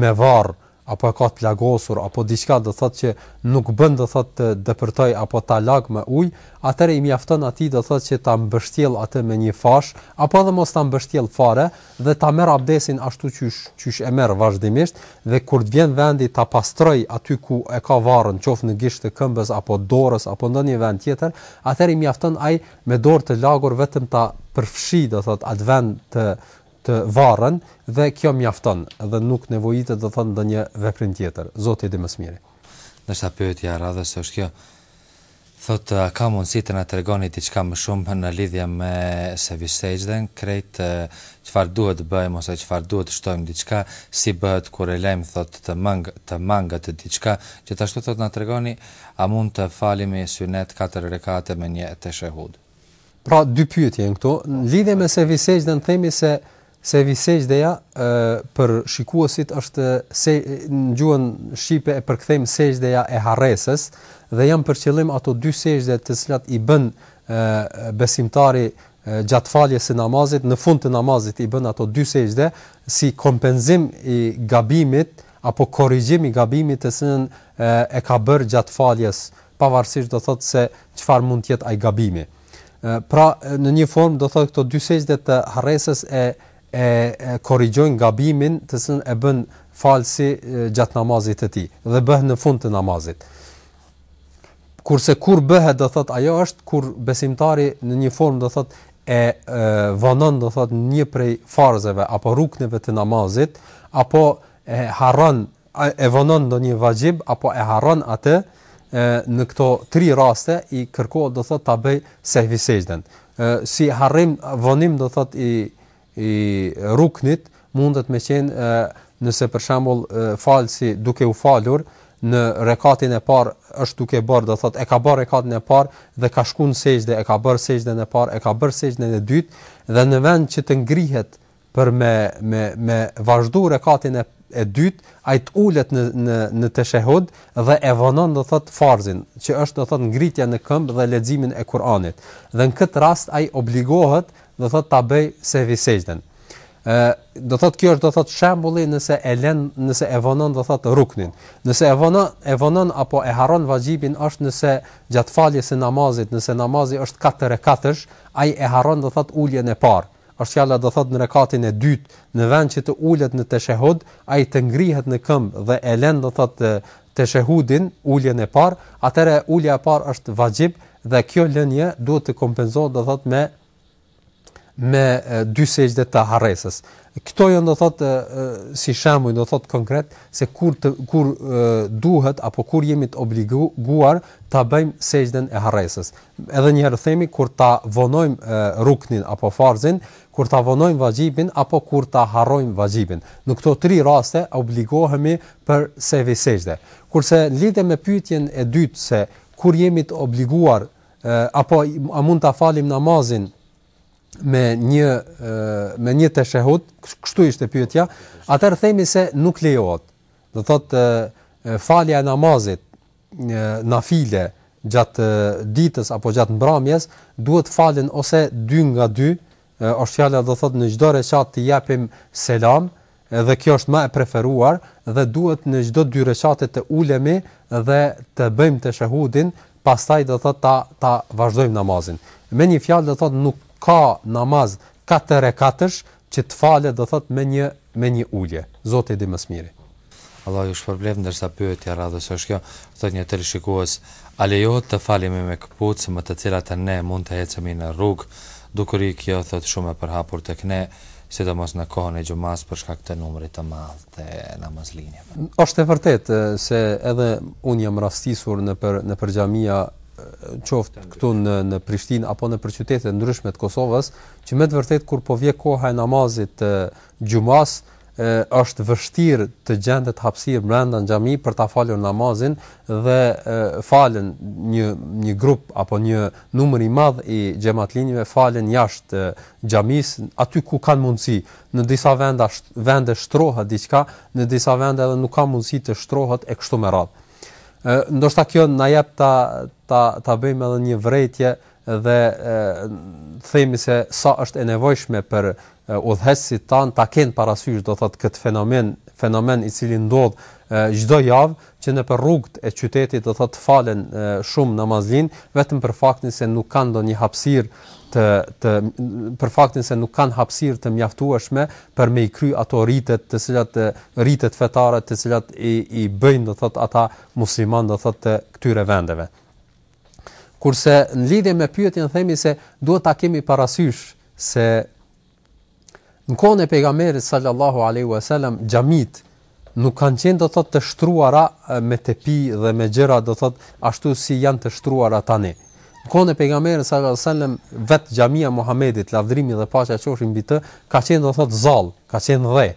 me varrë apo e ka të plagosur apo diçka do thotë që nuk bën do thotë të depërtoj apo ta lag me ujë, atëherë i mjafton atij do thotë që ta mbështjell atë me një fash apo edhe mos ta mbështjell fare dhe ta merr abdesin ashtu qysh qysh e merr vazhdimisht dhe kur të vjen vendi ta pastroj aty ku e ka varrën qoftë në gisht të këmbës apo dorës apo ndonjë vend tjetër, atëherë i mjafton ai me dorë të lagur vetëm ta përfshijë do thotë atë vend të të varrën dhe kjo mjafton dhe nuk nevojitet do thotë ndonjë veprim tjetër. Zoti i di më së miri. Ndoshta pyetja e radhës është kjo, thotë a ka mundësi të na tregoni diçka më shumë në lidhje me sehvi sexhden, krejt çfarë duhet të bëjmë ose çfarë duhet të shtojmë diçka, si bëhet kur e lejmë thotë të mangë të mangët diçka, gjithashtu thotë na tregoni, A mund të falim synet katër rekate me një teshehhud? Pra dy pyetje janë këtu. Në lidhje me sehvi sexhden themi se sehvi sexhdeja ë për shikuesit është se në gjuhën shqipe e përkthejmë sexhdeja e harresës dhe janë për qëllim ato dy sexhde të cilat i bën besimtari gjatë faljes së namazit në fund të namazit i bën ato dy sexhde si kompenzim i gabimit apo korrigjim i gabimit të cilën e ka bërë gjatë faljes, pavarësisht do thotë se çfarë mund të jetë ai gabimi. Pra, në një formë do thotë këto dy sexhde të harresës e e korrigjojnë gabimin të cilën e bën falësi gjatë namazit të tij dhe bëhen në fund të namazit. Kurse kur bëhet do thot ajo është kur besimtari në një formë do thot e, e vonon do thot një prej farzeve apo rukneve të namazit apo e harron e vonon ndonjë vaxhib apo e harron atë e, në këto tri raste i kërkohet do thot ta bëj sehvi sexhden si harrim vonim do thot i i ruknit mundet me qenë e, nëse për shembull falsi duke u falur në rekatin e parë është duke bërë, do thotë e ka bërë rekatin e parë dhe ka shkuar në sexhde, e ka bërë sexhden e parë, e ka bërë sexhden e dytë dhe në vend që të ngrihet për me me me vazhdu rekatin e e dytë, ai të ulet në në në teshehud dhe e vonon do thotë farzin, që është do thotë ngritja në këmbë dhe leximin e Kuranit. Dhe në këtë rast ai obligohet do thot ta bëj sehvi sexhden. Ë do thot kjo është do thot shembulli nëse e lën nëse e vonon do thot ruknin. Nëse e vonon e vonon apo e harron vaxhibin është nëse gjatë faljes së namazit, nëse namazi është katër rekatësh, ai e harron do thot uljen e parë. Është fjala do thot në rekatin e dytë, në vend që të ulet në teshehud, ai të ngrihet në këmbë dhe e lën do thot teshehudin, uljen e parë, atëherë ulja e parë është vaxhib, Dhe kjo lënie duhet të kompenzohet do thot me me dy sexhde të harresës. Këto janë do thot si shembull do thot konkret se kur të, kur duhet apo kur jemi të obliguar ta bëjmë sexhden e harresës. Edhe një herë themi kur ta vonojmë ruknin apo farzin, kur ta vonojmë vaxhibin apo kur ta harrojmë vaxhibin. Në këto tri raste obligohemi për sehvi sexhde. Kurse lidhje me pyetjen e dytë se Kur jemi të obliguar apo a mund ta falim namazin me një me një teshehut, kështu ishte pyetja, atëherë themi se nuk lejohet. Do thotë falja e namazit nafile gjatë ditës apo gjatë mbrëmjes duhet falen ose 2 nga 2 Është fjala do thotë në çdo rekat të japim selam dhe kjo është më e preferuar dhe duhet në çdo dy rekate të ulemi dhe të bëjmë teshehudin, pastaj do thotë ta ta vazhdojmë namazin. Me një fjalë do thotë nuk ka namaz katër rekatësh që të falet do thotë me një me një ulje, zoti e di më së miri. Allah ju shpërbleftë. Ndërsa pyetja e radhës është kjo, thotë një teleshikues, A lejohet të falemi me këpucë me të cilat ne mund të ecemi në rrugë? Dukuri kjo thotë shumë e përhapur tek ne, sidomos në kohën e xhumasë për shkak të numrit të madh të namazlinjve. Është e vërtetë se edhe unë jam rastisur nëpër nëpër xhamia qoftë këtu në në Prishtinë apo nëpër qytete të ndryshme të Kosovës, që me të vërtetë kur po vjen koha e namazit të xhumasë është vështirë të gjendet hapësirë brenda në xhami për ta falur namazin dhe falen një një grup apo një numër i madh i xhamatlinjve falen jashtë xhamisë aty ku kanë mundësi në disa vende vende shtrohet diçka në disa vende edhe nuk ka mundësi të shtrohet e kështu me radhë ndoshta kjo na jep ta ta ta bëjmë edhe një vërejtje dhe themi se sa është e nevojshme për udhëheqësit tanë ta kenë parasysh do thot kët fenomen fenomen i cili ndodh çdo javë që nëpër rrugët e qytetit do thot falen shumë namazlinj vetëm për faktin se nuk kanë ndonjë hapësirë të të për faktin se nuk kanë hapësirë të mjaftueshme për me i kry ato ritet të cilat të ritet fetare të cilat i i bëjnë do thot ata muslimanë do thot të këtyre vendeve Kurse në lidhje me pyetjen themi se duhet ta kemi parasysh se në kohën e pejgamberit sallallahu alaihi wasallam xhamitë nuk kanë qenë do thotë të shtruara me tepih dhe me gjëra do thotë ashtu si janë të shtruara tani. Në kohën e pejgamberit sallallahu alaihi wasallam vetë xhamia e Muhamedit lavdrimi dhe paqja qofshin mbi të ka qenë do thotë zall, ka qenë dhe.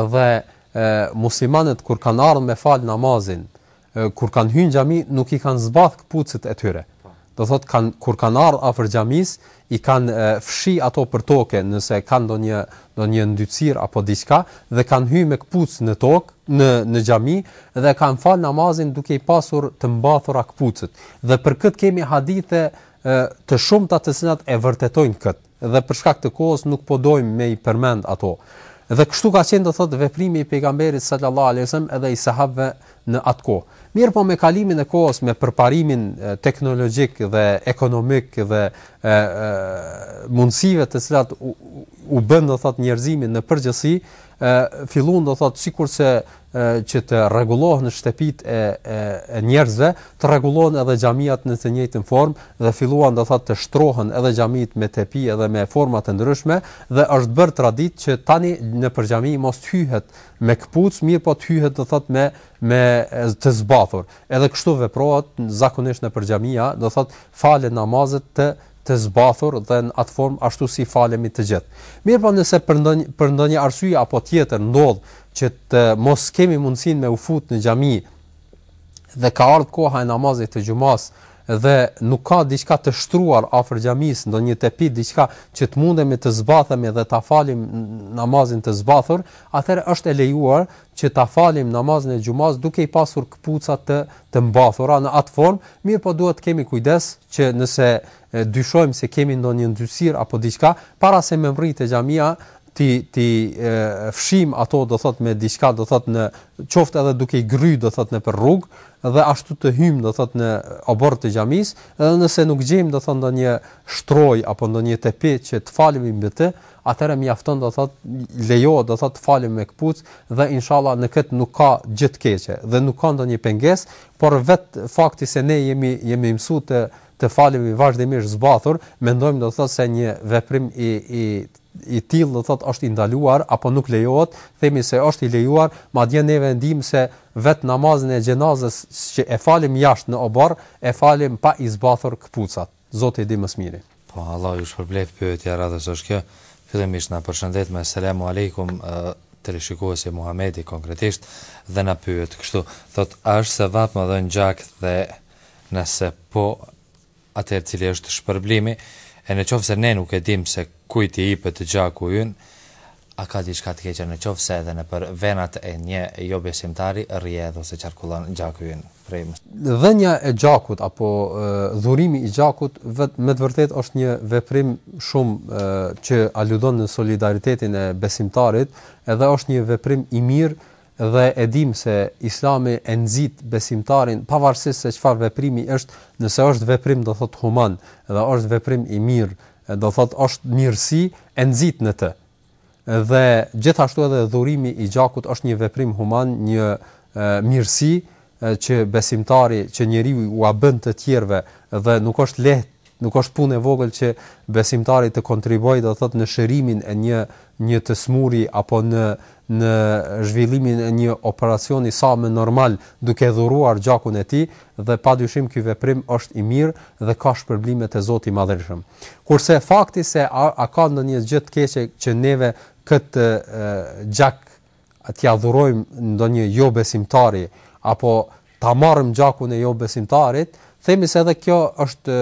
Edhe muslimanët kur kanë ardhur me fal namazin, Kur kanë hy në xhami nuk i kanë zbath këpucët e tyre. Do thotë kanë kur kanë ardh afër xhamisë i kanë fshi ato për toke nëse kanë ndonjë ndonjë ndytësirë apo diçka dhe kanë hy me këpucë në tokë në në xhami dhe kanë fal namazin duke i pasur të mbathura këpucët. Dhe për këtë kemi hadithe të shumta të cilat e vërtetojnë këtë. dhe për shkak të kohës nuk po dojmë me i permend ato dhe kështu ka qenë do thotë veprimi i pejgamberit sallallahu alejhi ve sellem edhe i sahabëve në atë kohë mirëpo me kalimin e kohës me përparimin teknologjik dhe ekonomik dhe e, e, mundësive të cilat u, u bënë do thotë njerëzimin në përgjithësi e fillun do thot sikurse që të rregullohen shtëpitë e, e, e njerëzve, të rregullohen edhe xhamiat në të njëjtën formë dhe filluan do thot të shtrohen edhe xhamitë me tepi edhe me forma të ndryshme dhe është bërë traditë që tani nëpër xhami mos të hyhet me këpucë, mirëpo të hyhet do thot me me të zbathur. Edhe kështu veprohet zakonisht nëpër xhamia, do thot falen namazet të të zbathur dhe në atë formë ashtu si falemi të gjithë. Mirëpo nëse për ndonjë për ndonjë arsye apo tjetër ndodh që të mos kemi mundësinë me u fut në xhami dhe ka ardhur koha e namazit të xhumasë dhe nuk ka diçka të shtruar afër xhamisë, ndonjë tepi diçka që të mundemi të zbathemi dhe ta falim namazin të zbathur, atëherë është e lejuar që ta falim namazin e xhumasë duke i pasur këpucat të të mbathura në atë formë, mirëpo duhet të kemi kujdes që nëse dyshojmë se kemi ndonjë ndytësirë apo diçka, para se me mbrri te xhamia t'i t'i fshijmë ato do thot me diçka do thot në qoftë edhe duke i gry do thot nëpër rrugë dhe ashtu të hyjmë do thot në oborr të xhamisë, edhe nëse nuk gjejmë do thot ndonjë shtrojë apo ndonjë tepi që të falemi mbi të, atëherë mjafton do thot lejohet do thot të falemi me këpucë dhe inshallah në kët nuk ka gjë të keqe dhe nuk ka ndonjë pengesë, por vetë fakti se ne jemi jemi mësuar të të falemi vazhdimisht zbathur, mendojmë do thot se një veprim i i i tillë do thot është i ndaluar apo nuk lejohet, themi se është i lejuar, madje ne veç e dimë se vetë namazin e xhenazës që e falim jashtë në oborr, e falim pa i zbathur këpucat. Zoti e di më së miri. Po Allah ju shpërbleftë pyetja e radhës është kjo fillimisht na përshëndet me selamu alejkum teleshikuesi Muhamedi konkretisht dhe na pyet kështu thotë a është sevap me dhënë gjak dhe nëse po atëherë cili është shpërblimi e në qoftë se ne nuk e dimë se kujt i jepet gjaku ynë A ka diçka të keqe në qoftë se edhe nëpër venat e një jo besimtari rrjedh ose qarkullon gjaku ynë? Dhënia e gjakut apo dhurimi i gjakut vet me të vërtetë është një veprim shumë që aludon në solidaritetin e besimtarit edhe është një veprim i mirë dhe e dimë se Islami e nxit besimtarin pavarësisht se çfarë veprimi është nëse është veprim do thotë human dhe është veprim i mirë do thotë është mirësi e nxit në të. Dhe gjithashtu edhe dhurimi i gjakut është një veprim human, një mirësi që besimtari, që njeriu ua bën të tjerëve dhe nuk është lehtë, nuk është punë e vogël që besimtari të kontribuojë do thotë në shërimin e një një të smuri apo në në zhvillimin e një operacioni sa më normal duke dhuruar gjakun e tij, dhe pa dyshim ky veprim është i mirë dhe ka shpërblime te Zoti i Madhërishëm. Kurse fakti se a a ka ndonjë gjë të keqe që neve këtë gjak t'ia dhurojmë ndonjë jo besimtari apo ta marrim gjakun e jo besimtarit, themi se edhe kjo është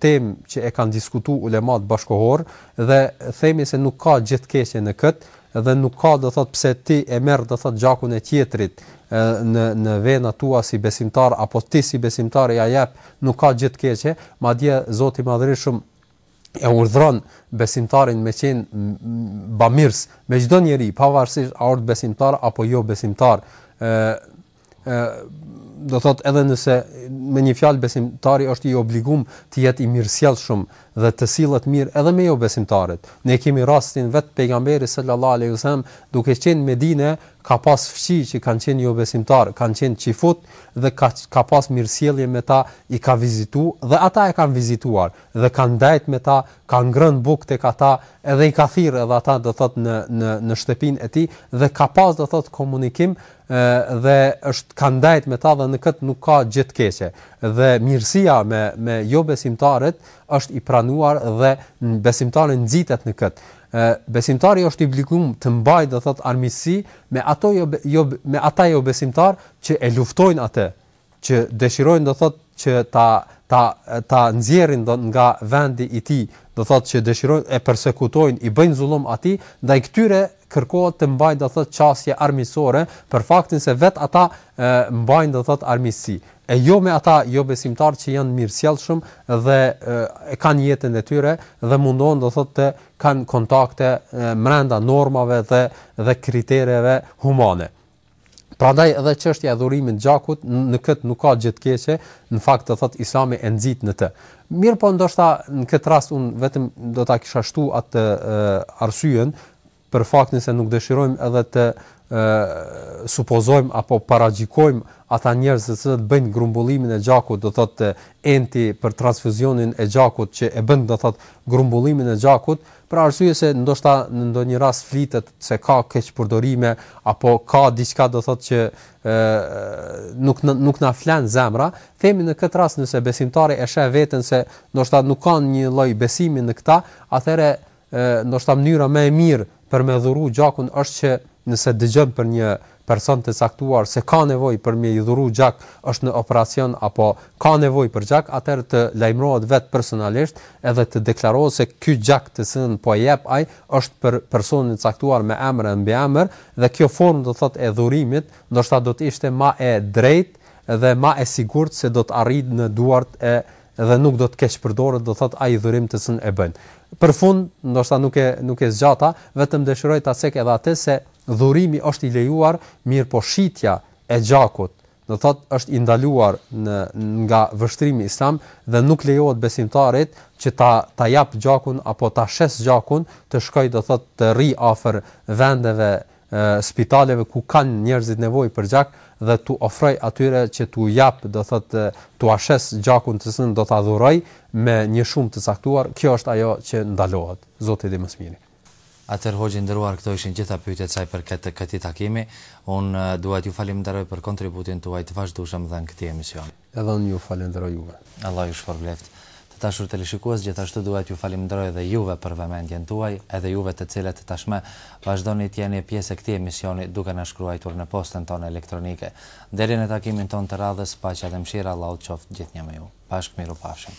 temë që e kanë diskutuar ulemat bashkëkohorë dhe themi se nuk ka gjë të keqe në këtë, dhe nuk ka do thot pse ti e merr do thot gjakun e tjetrit në në venat tua si besimtar apo ti si besimtar ja jep nuk ka gjë të keqe madje Zoti i Madhërishëm e urdhëron besimtarin me qen bamirës me çdo njeri pavarësisht a është besimtar apo jo besimtar ë ë do thot edhe nëse me një fjalë besimtari është i obliguar të jetë i mirësjellshëm dhe të sillet mirë edhe me jo besimtarët. Ne kemi rastin vet pejgamberit sallallahu alaihi wasallam duke qenë në Medinë ka pas fqi që kanë qenë jo besimtar, kanë qenë çifut dhe ka ka pas mirësjellje me ta, i ka vizitu dhe ata e kanë vizituar dhe kanë ndejt me ta, kanë ngrënë bukë tek ata, edhe i ka thirrë edhe ata do thot në në në shtëpinë e tij dhe ka pas do thot komunikim dhe është ka ndejt me ta dhe në këtë nuk ka gjë të keqe dhe mirësia me me jo besimtarët është i pranuar dhe besimtari nxitet në këtë ë besimtari është i obliguar të mbajë do thot armiqësi me ata jo, jo me ata jo besimtar që e luftojnë atë që dëshirojnë do thotë që ta ta ta nxjerrin nga vendi i tij, do thotë që dëshirojnë e persekutojnë, i bëjnë zullum atij, ndaj këtyre kërkohet të mbajnë do thotë qasje armiqësore për faktin se vet ata e, mbajnë do thotë armiqësi. E jo me ata jo besimtarë që janë mirësjellshëm dhe e, e kanë jetën e tyre dhe mundohen do thotë të kanë kontakte e, mrenda normave dhe dhe kritereve humane. Prandaj edhe çështja e dhurimit gjakut në këtë nuk ka gjë të keqe, në fakt do thotë Islami e nxit në të. Mirpo ndoshta në këtë rast unë vetëm do ta kisha shtu atë arsyen për faktin se nuk dëshirojmë edhe të ë supozojmë apo paragjikojmë ata njerëz të cilët bëjnë grumbullimin e gjakut, do thotë enti për transfuzionin e gjakut që e bën do thotë grumbullimin e gjakut, Për arsye se ndoshta në ndonjë rast flitet se ka keqpërdorime apo ka diçka do thotë që ë nuk nuk na flen zemra, themi në këtë rast nëse besimtari e sheh veten se ndoshta nuk kanë një lloj besimi në këtë, atëherë ndoshta mënyra më e mirë për me dhuru gjakun është që nëse dëgjon për një person të caktuar se ka nevojë për me i dhuru gjak, është në operacion apo ka nevojë për gjak, atëherë të lajmërohet vetë personalisht edhe të deklarohet se ky gjak të cilën po e jep ai është për personin e caktuar me emër e mbiemër dhe kjo formë do të thotë e dhurimit ndoshta do të ishte më e drejtë dhe më e sigurt se do të arrijë në duart e duhura dhe nuk do të keqpërdoret do thotë ai dhurim të cilën e bën. Për fund, ndoshta nuk e nuk e zgjata, vetëm dëshiroj ta cek edhe atë se Dhurimi është i lejuar, mirëpo shitja e gjakut, do të thotë është i ndaluar në nga vështrimi islam dhe nuk lejohet besimtarit që ta ta japë gjakun apo ta shesë gjakun të shkojë do të thotë të rri afër vendeve spitaleve ku kanë njerëzit nevojë për gjak dhe t'u ofrojë atyre që t'u japë do thotë t'ua shesë gjakun të cilën do ta dhurojë me një shumë të caktuar kjo është ajo që ndalohet Zoti e di më së miri Atëherë hoxhë i nderuar këto ishin gjitha pyetjet sa i përket këtij takimi. Unë dua t'ju faleminderoj për kontributin tuaj të vazhdueshëm dhënë këtij emisioni. Edhe unë ju falenderoj juve. Allah ju shpërbleftë. Të dashur teleshikues, gjithashtu dua t'ju faleminderoj edhe juve për vëmendjen tuaj, edhe juve të cilët tashmë vazhdoni t'jeni pjesë e këtij emisioni duke na shkruajtur në postën tonë elektronike. Deri në takimin tonë të radhës, paqja dhe mëshira e Allahut qoftë gjithnjë me ju. Bashkë mirupafshim.